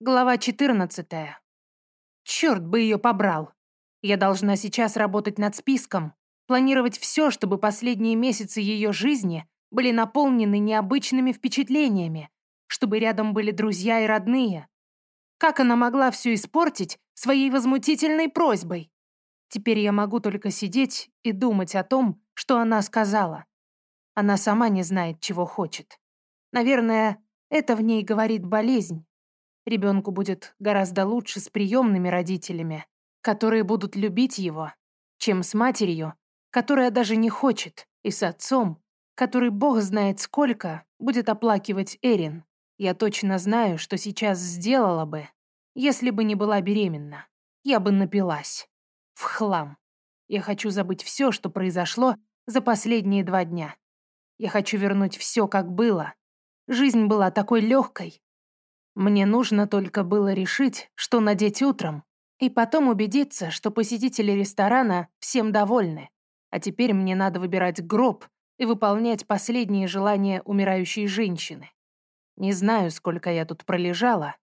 Глава 14. Черт бы ее побрал. Я должна сейчас работать над списком, планировать все, чтобы последние месяцы ее жизни были наполнены необычными впечатлениями, чтобы рядом были друзья и родные. Как она могла все испортить своей возмутительной просьбой? Теперь я могу только сидеть и думать о том, что она сказала. Она сама не знает, чего хочет. Наверное, это в ней говорит болезнь. Ребенку будет гораздо лучше с приемными родителями, которые будут любить его, чем с матерью, которая даже не хочет, и с отцом, который бог знает сколько будет оплакивать Эрин. Я точно знаю, что сейчас сделала бы, если бы не была беременна. Я бы напилась. В хлам. Я хочу забыть все, что произошло за последние два дня. Я хочу вернуть все, как было. Жизнь была такой легкой, мне нужно только было решить, что надеть утром, и потом убедиться, что посетители ресторана всем довольны. А теперь мне надо выбирать гроб и выполнять последние желания умирающей женщины. Не знаю, сколько я тут пролежала,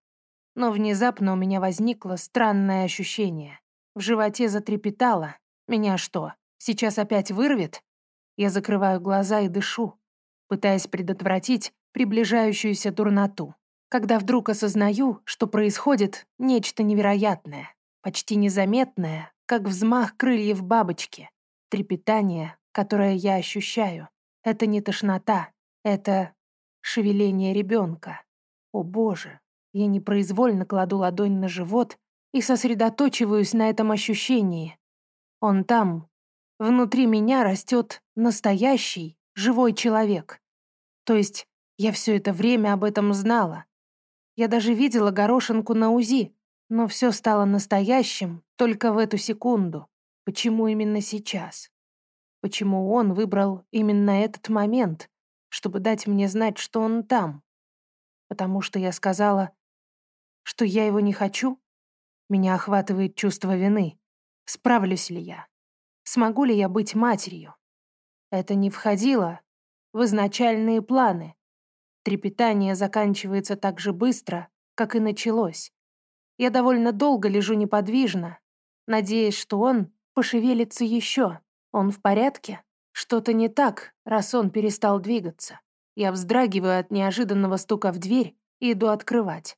но внезапно у меня возникло странное ощущение. В животе затрепетало. Меня что, сейчас опять вырвет? Я закрываю глаза и дышу, пытаясь предотвратить приближающуюся дурноту когда вдруг осознаю, что происходит нечто невероятное, почти незаметное, как взмах крыльев бабочки, трепетание, которое я ощущаю. Это не тошнота, это шевеление ребенка. О боже, я непроизвольно кладу ладонь на живот и сосредоточиваюсь на этом ощущении. Он там, внутри меня растет настоящий, живой человек. То есть я все это время об этом знала, я даже видела горошинку на УЗИ, но все стало настоящим только в эту секунду. Почему именно сейчас? Почему он выбрал именно этот момент, чтобы дать мне знать, что он там? Потому что я сказала, что я его не хочу? Меня охватывает чувство вины. Справлюсь ли я? Смогу ли я быть матерью? Это не входило в изначальные планы. Трепетание заканчивается так же быстро, как и началось. Я довольно долго лежу неподвижно, надеясь, что он пошевелится еще. Он в порядке? Что-то не так, раз он перестал двигаться. Я вздрагиваю от неожиданного стука в дверь и иду открывать.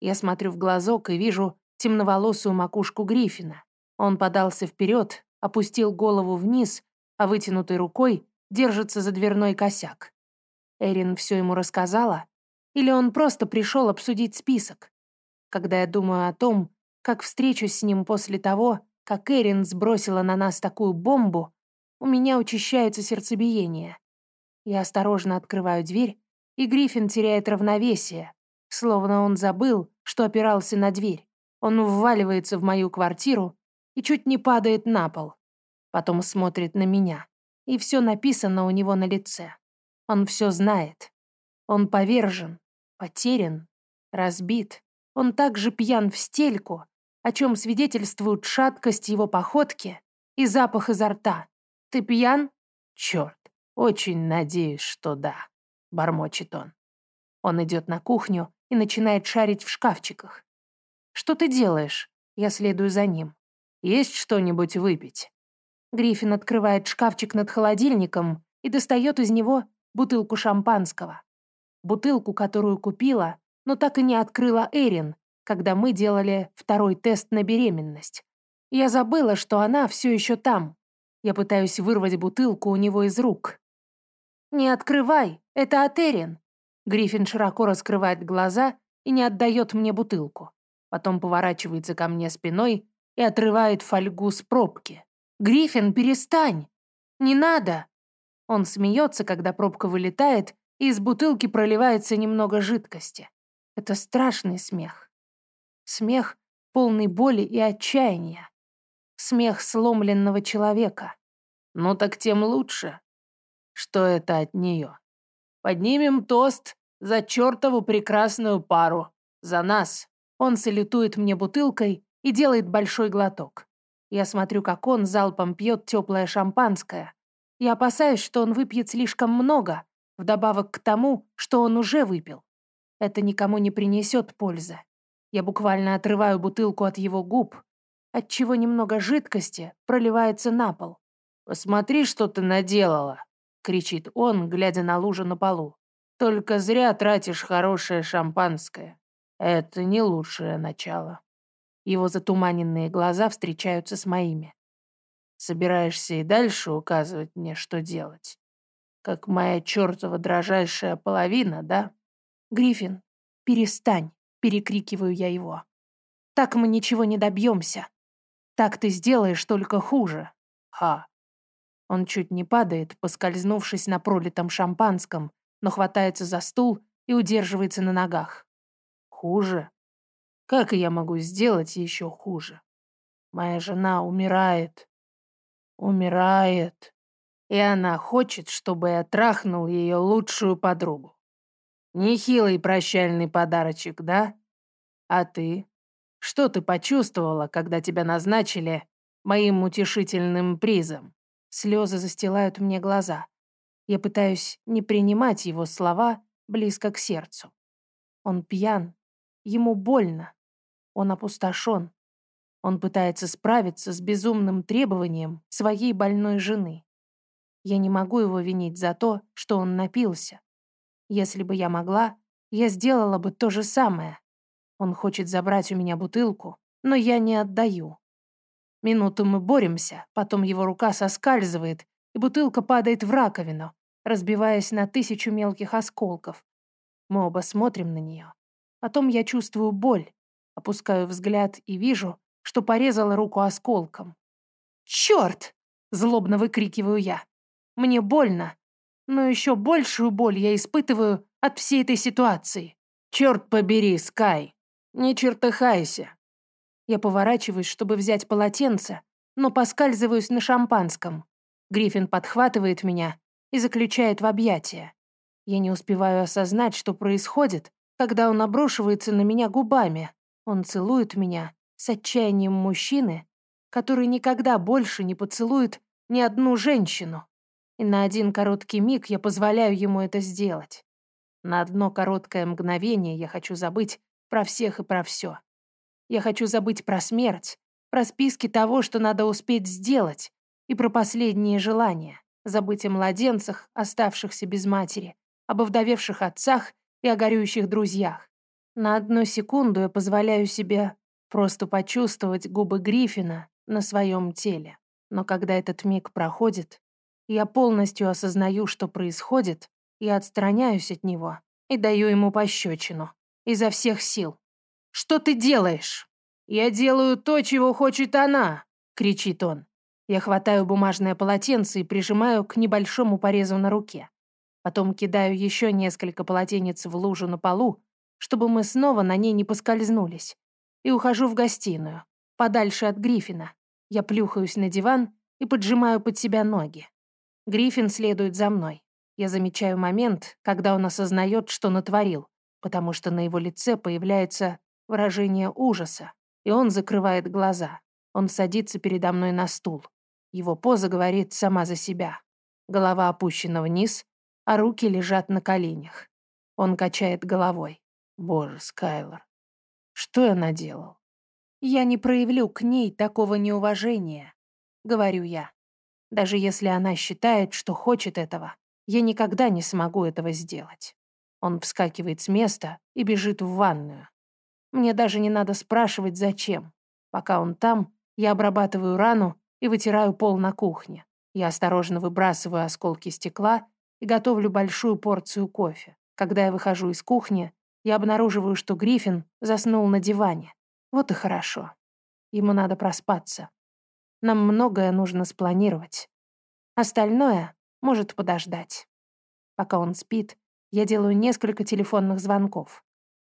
Я смотрю в глазок и вижу темноволосую макушку Гриффина. Он подался вперед, опустил голову вниз, а вытянутой рукой держится за дверной косяк. Эрин все ему рассказала? Или он просто пришел обсудить список? Когда я думаю о том, как встречусь с ним после того, как Эрин сбросила на нас такую бомбу, у меня учащается сердцебиение. Я осторожно открываю дверь, и Гриффин теряет равновесие, словно он забыл, что опирался на дверь. Он вваливается в мою квартиру и чуть не падает на пол. Потом смотрит на меня, и все написано у него на лице. Он все знает. Он повержен, потерян, разбит. Он также пьян в стельку, о чем свидетельствуют шаткость его походки и запах изо рта. «Ты пьян?» «Черт, очень надеюсь, что да», — бормочет он. Он идет на кухню и начинает шарить в шкафчиках. «Что ты делаешь?» Я следую за ним. «Есть что-нибудь выпить?» Гриффин открывает шкафчик над холодильником и достает из него бутылку шампанского. Бутылку, которую купила, но так и не открыла Эрин, когда мы делали второй тест на беременность. Я забыла, что она все еще там. Я пытаюсь вырвать бутылку у него из рук. «Не открывай, это от Эрин!» Гриффин широко раскрывает глаза и не отдает мне бутылку. Потом поворачивается ко мне спиной и отрывает фольгу с пробки. «Гриффин, перестань! Не надо!» Он смеется, когда пробка вылетает, и из бутылки проливается немного жидкости. Это страшный смех. Смех, полный боли и отчаяния. Смех сломленного человека. Ну так тем лучше, что это от нее. Поднимем тост за чертову прекрасную пару. За нас. Он салютует мне бутылкой и делает большой глоток. Я смотрю, как он залпом пьет теплое шампанское, я опасаюсь, что он выпьет слишком много, вдобавок к тому, что он уже выпил. Это никому не принесет пользы. Я буквально отрываю бутылку от его губ, отчего немного жидкости проливается на пол. «Посмотри, что ты наделала!» — кричит он, глядя на лужу на полу. «Только зря тратишь хорошее шампанское. Это не лучшее начало». Его затуманенные глаза встречаются с моими. «Собираешься и дальше указывать мне, что делать? Как моя чертова дрожайшая половина, да?» «Гриффин, перестань!» — перекрикиваю я его. «Так мы ничего не добьемся. Так ты сделаешь только хуже. Ха!» Он чуть не падает, поскользнувшись на пролитом шампанском, но хватается за стул и удерживается на ногах. Хуже? Как я могу сделать еще хуже? Моя жена умирает. Умирает. И она хочет, чтобы я трахнул ее лучшую подругу. Нехилый прощальный подарочек, да? А ты? Что ты почувствовала, когда тебя назначили моим утешительным призом? Слезы застилают мне глаза. Я пытаюсь не принимать его слова близко к сердцу. Он пьян, ему больно, он опустошен. Он пытается справиться с безумным требованием своей больной жены. Я не могу его винить за то, что он напился. Если бы я могла, я сделала бы то же самое. Он хочет забрать у меня бутылку, но я не отдаю. Минуту мы боремся, потом его рука соскальзывает, и бутылка падает в раковину, разбиваясь на тысячу мелких осколков. Мы оба смотрим на нее. Потом я чувствую боль, опускаю взгляд и вижу, что порезала руку осколком. «Черт!» — злобно выкрикиваю я. «Мне больно, но еще большую боль я испытываю от всей этой ситуации». «Черт побери, Скай! Не чертыхайся!» Я поворачиваюсь, чтобы взять полотенце, но поскальзываюсь на шампанском. Гриффин подхватывает меня и заключает в объятия. Я не успеваю осознать, что происходит, когда он обрушивается на меня губами. Он целует меня с отчаянием мужчины, который никогда больше не поцелует ни одну женщину. И на один короткий миг я позволяю ему это сделать. На одно короткое мгновение я хочу забыть про всех и про все. Я хочу забыть про смерть, про списки того, что надо успеть сделать, и про последние желания. Забыть о младенцах, оставшихся без матери, об овдовевших отцах и о горюющих друзьях. На одну секунду я позволяю себе просто почувствовать губы Гриффина на своем теле. Но когда этот миг проходит, я полностью осознаю, что происходит, и отстраняюсь от него и даю ему пощечину. Изо всех сил. Что ты делаешь?» «Я делаю то, чего хочет она!» — кричит он. Я хватаю бумажное полотенце и прижимаю к небольшому порезу на руке. Потом кидаю еще несколько полотенец в лужу на полу, чтобы мы снова на ней не поскользнулись. И ухожу в гостиную, подальше от Гриффина. Я плюхаюсь на диван и поджимаю под себя ноги. Гриффин следует за мной. Я замечаю момент, когда он осознает, что натворил, потому что на его лице появляется выражение ужаса, и он закрывает глаза. Он садится передо мной на стул. Его поза говорит сама за себя. Голова опущена вниз, а руки лежат на коленях. Он качает головой. Боже, Скайлор, что я наделал? Я не проявлю к ней такого неуважения, говорю я. Даже если она считает, что хочет этого, я никогда не смогу этого сделать. Он вскакивает с места и бежит в ванную. Мне даже не надо спрашивать, зачем. Пока он там, я обрабатываю рану и вытираю пол на кухне. Я осторожно выбрасываю осколки стекла и готовлю большую порцию кофе. Когда я выхожу из кухни, я обнаруживаю, что Гриффин заснул на диване. Вот и хорошо. Ему надо проспаться. Нам многое нужно спланировать. Остальное может подождать. Пока он спит, я делаю несколько телефонных звонков.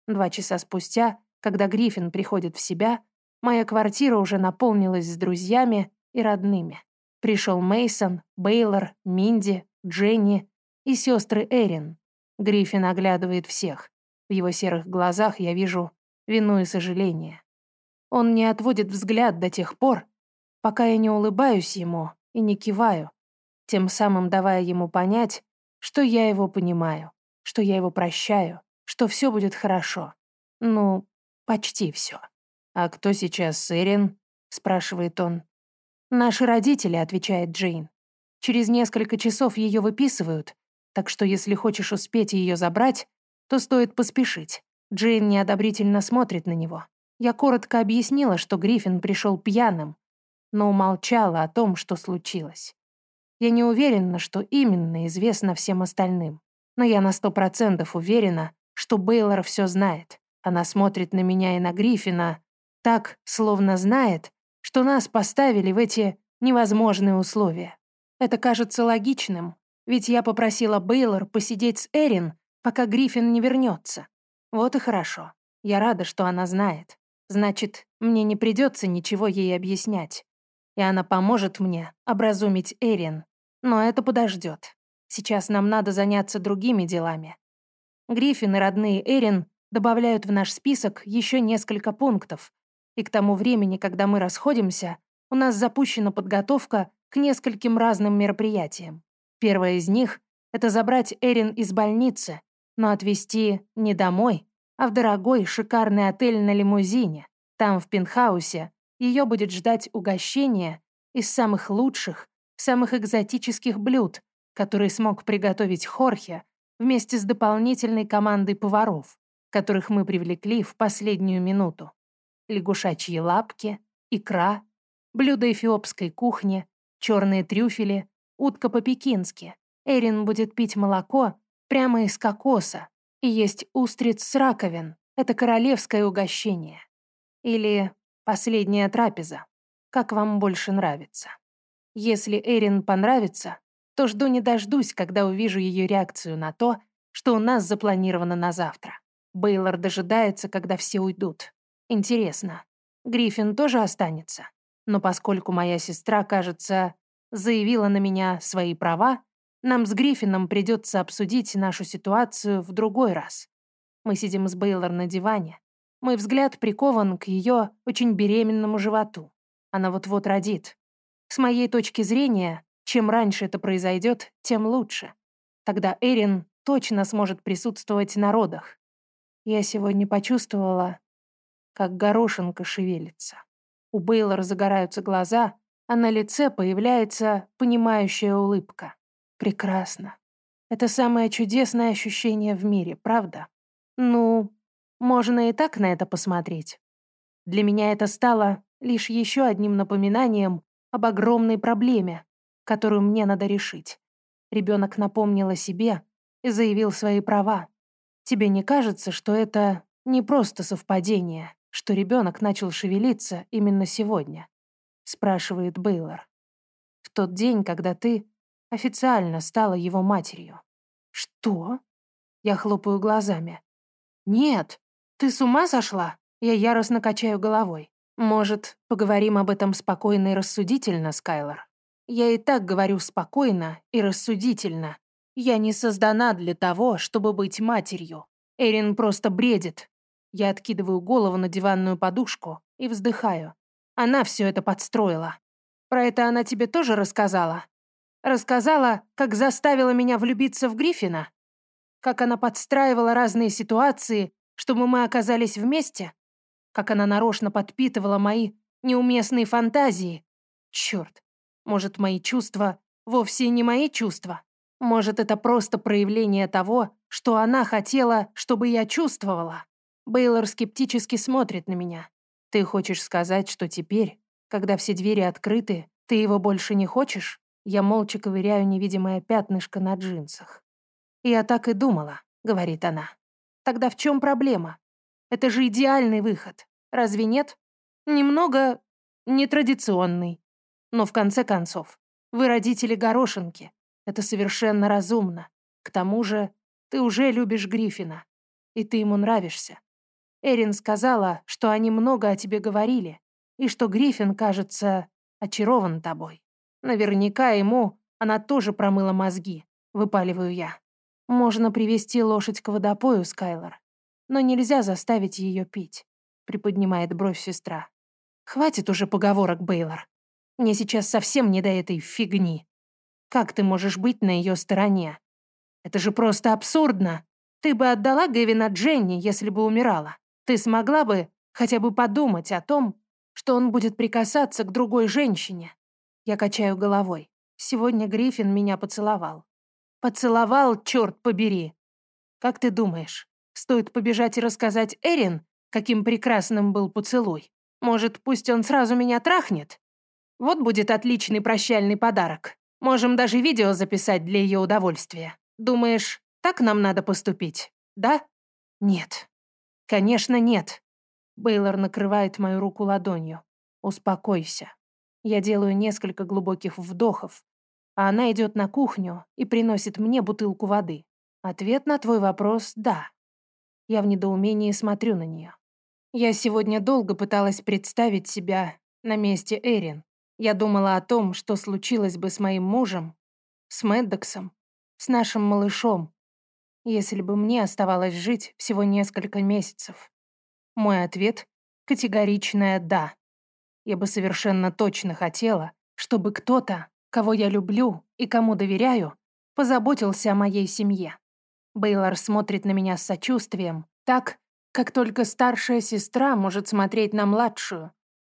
Два часа спустя когда Гриффин приходит в себя, моя квартира уже наполнилась с друзьями и родными. Пришел Мейсон, Бейлор, Минди, Дженни и сестры Эрин. Гриффин оглядывает всех. В его серых глазах я вижу вину и сожаление. Он не отводит взгляд до тех пор, пока я не улыбаюсь ему и не киваю, тем самым давая ему понять, что я его понимаю, что я его прощаю, что все будет хорошо. Ну, Почти все. «А кто сейчас Эрин?» — спрашивает он. «Наши родители», — отвечает Джейн. «Через несколько часов ее выписывают, так что если хочешь успеть ее забрать, то стоит поспешить». Джейн неодобрительно смотрит на него. Я коротко объяснила, что Гриффин пришел пьяным, но умолчала о том, что случилось. Я не уверена, что именно известно всем остальным, но я на сто процентов уверена, что Бейлор все знает. Она смотрит на меня и на Гриффина так, словно знает, что нас поставили в эти невозможные условия. Это кажется логичным, ведь я попросила Бейлор посидеть с Эрин, пока Гриффин не вернется. Вот и хорошо. Я рада, что она знает. Значит, мне не придется ничего ей объяснять. И она поможет мне образумить Эрин. Но это подождет. Сейчас нам надо заняться другими делами. Гриффин и родные Эрин добавляют в наш список еще несколько пунктов. И к тому времени, когда мы расходимся, у нас запущена подготовка к нескольким разным мероприятиям. Первое из них — это забрать Эрин из больницы, но отвезти не домой, а в дорогой, шикарный отель на лимузине. Там, в пентхаусе, ее будет ждать угощение из самых лучших, самых экзотических блюд, которые смог приготовить Хорхе вместе с дополнительной командой поваров, которых мы привлекли в последнюю минуту. Лягушачьи лапки, икра, блюда эфиопской кухни, черные трюфели, утка по-пекински. Эрин будет пить молоко прямо из кокоса, и есть устриц с раковин. Это королевское угощение. Или последняя трапеза. Как вам больше нравится. Если Эрин понравится, то жду не дождусь, когда увижу ее реакцию на то, что у нас запланировано на завтра. Бейлор дожидается, когда все уйдут. Интересно, Гриффин тоже останется? Но поскольку моя сестра, кажется, заявила на меня свои права, нам с Гриффином придется обсудить нашу ситуацию в другой раз. Мы сидим с Бейлор на диване. Мой взгляд прикован к ее очень беременному животу. Она вот-вот родит. С моей точки зрения, чем раньше это произойдет, тем лучше. Тогда Эрин точно сможет присутствовать на родах. Я сегодня почувствовала, как горошинка шевелится. У Бейлор загораются глаза, а на лице появляется понимающая улыбка. Прекрасно. Это самое чудесное ощущение в мире, правда? Ну, можно и так на это посмотреть. Для меня это стало лишь еще одним напоминанием об огромной проблеме, которую мне надо решить. Ребенок напомнил о себе и заявил свои права. Тебе не кажется, что это не просто совпадение, что ребенок начал шевелиться именно сегодня? Спрашивает Бейлор. В тот день, когда ты официально стала его матерью. Что? Я хлопаю глазами. Нет, ты с ума сошла? Я яростно качаю головой. Может, поговорим об этом спокойно и рассудительно, Скайлор? Я и так говорю спокойно и рассудительно. Я не создана для того, чтобы быть матерью. Эрин просто бредит. Я откидываю голову на диванную подушку и вздыхаю. Она все это подстроила. Про это она тебе тоже рассказала? Рассказала, как заставила меня влюбиться в Гриффина? Как она подстраивала разные ситуации, чтобы мы оказались вместе? Как она нарочно подпитывала мои неуместные фантазии? Черт, может, мои чувства вовсе не мои чувства? Может, это просто проявление того, что она хотела, чтобы я чувствовала? Бейлор скептически смотрит на меня. Ты хочешь сказать, что теперь, когда все двери открыты, ты его больше не хочешь? Я молча ковыряю невидимое пятнышко на джинсах. «Я так и думала», — говорит она. «Тогда в чем проблема? Это же идеальный выход, разве нет? Немного нетрадиционный. Но в конце концов, вы родители горошинки. Это совершенно разумно. К тому же, ты уже любишь Гриффина. И ты ему нравишься. Эрин сказала, что они много о тебе говорили, и что Гриффин, кажется, очарован тобой. Наверняка ему она тоже промыла мозги, выпаливаю я. Можно привести лошадь к водопою, Скайлор, но нельзя заставить ее пить, приподнимает бровь сестра. Хватит уже поговорок, Бейлор. Мне сейчас совсем не до этой фигни. Как ты можешь быть на ее стороне? Это же просто абсурдно. Ты бы отдала Гэвина Дженни, если бы умирала. Ты смогла бы Хотя бы подумать о том, что он будет прикасаться к другой женщине. Я качаю головой. Сегодня Гриффин меня поцеловал. Поцеловал, черт побери. Как ты думаешь, стоит побежать и рассказать Эрин, каким прекрасным был поцелуй? Может, пусть он сразу меня трахнет? Вот будет отличный прощальный подарок. Можем даже видео записать для ее удовольствия. Думаешь, так нам надо поступить, да? Нет. Конечно, нет. Бейлор накрывает мою руку ладонью. Успокойся. Я делаю несколько глубоких вдохов, а она идет на кухню и приносит мне бутылку воды. Ответ на твой вопрос — да. Я в недоумении смотрю на нее. Я сегодня долго пыталась представить себя на месте Эрин. Я думала о том, что случилось бы с моим мужем, с Мэддоксом, с нашим малышом, если бы мне оставалось жить всего несколько месяцев. Мой ответ — категоричное «да». Я бы совершенно точно хотела, чтобы кто-то, кого я люблю и кому доверяю, позаботился о моей семье. Бейлор смотрит на меня с сочувствием, так, как только старшая сестра может смотреть на младшую,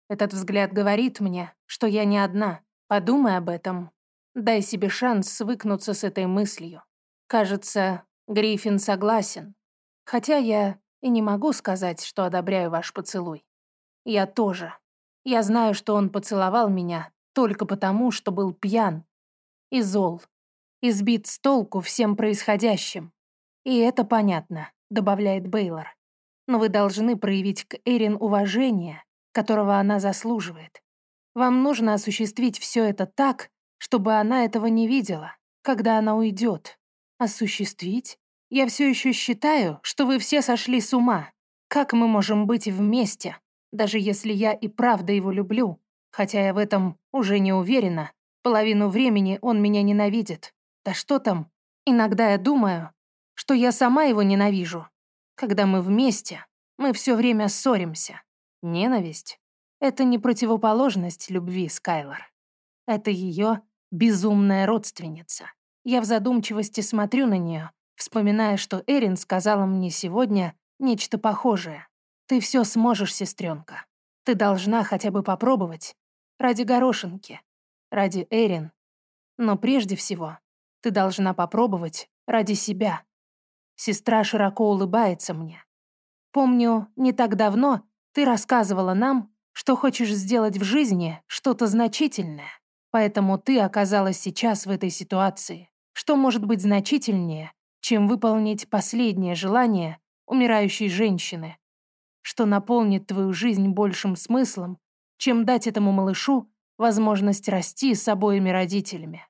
этот взгляд говорит мне, что я не одна. Подумай об этом. Дай себе шанс свыкнуться с этой мыслью. Кажется, Гриффин согласен. Хотя я и не могу сказать, что одобряю ваш поцелуй. Я тоже. Я знаю, что он поцеловал меня только потому, что был пьян и зол, избит с толку всем происходящим. И это понятно, добавляет Бейлор. Но вы должны проявить к Эрин уважение которого она заслуживает. Вам нужно осуществить все это так, чтобы она этого не видела, когда она уйдет. Осуществить? Я все еще считаю, что вы все сошли с ума. Как мы можем быть вместе, даже если я и правда его люблю, хотя я в этом уже не уверена. Половину времени он меня ненавидит. Да что там? Иногда я думаю, что я сама его ненавижу. Когда мы вместе, мы все время ссоримся. Ненависть — это не противоположность любви, Скайлор. Это ее безумная родственница. Я в задумчивости смотрю на нее, вспоминая, что Эрин сказала мне сегодня нечто похожее. «Ты все сможешь, сестренка. Ты должна хотя бы попробовать. Ради горошинки. Ради Эрин. Но прежде всего, ты должна попробовать ради себя». Сестра широко улыбается мне. Помню, не так давно ты рассказывала нам, что хочешь сделать в жизни что-то значительное, поэтому ты оказалась сейчас в этой ситуации. Что может быть значительнее, чем выполнить последнее желание умирающей женщины? Что наполнит твою жизнь большим смыслом, чем дать этому малышу возможность расти с обоими родителями?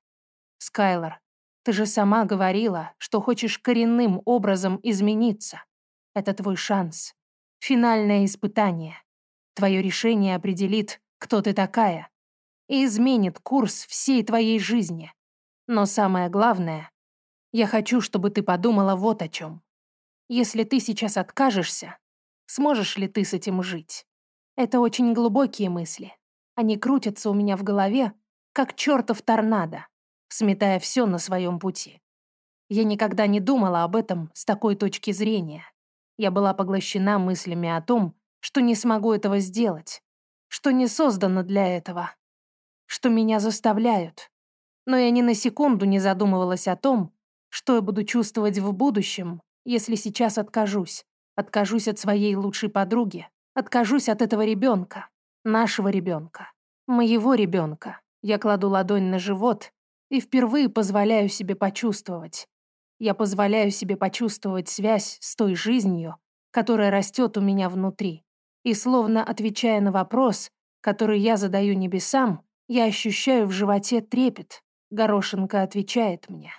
Скайлор, ты же сама говорила, что хочешь коренным образом измениться. Это твой шанс. Финальное испытание. Твое решение определит, кто ты такая, и изменит курс всей твоей жизни. Но самое главное, я хочу, чтобы ты подумала вот о чем. Если ты сейчас откажешься, сможешь ли ты с этим жить? Это очень глубокие мысли. Они крутятся у меня в голове, как чертов торнадо, сметая все на своем пути. Я никогда не думала об этом с такой точки зрения. Я была поглощена мыслями о том, что не смогу этого сделать, что не создана для этого, что меня заставляют. Но я ни на секунду не задумывалась о том, что я буду чувствовать в будущем, если сейчас откажусь. Откажусь от своей лучшей подруги, откажусь от этого ребенка, нашего ребенка, моего ребенка. Я кладу ладонь на живот и впервые позволяю себе почувствовать, я позволяю себе почувствовать связь с той жизнью, которая растет у меня внутри. И словно отвечая на вопрос, который я задаю небесам, я ощущаю в животе трепет. Горошинка отвечает мне.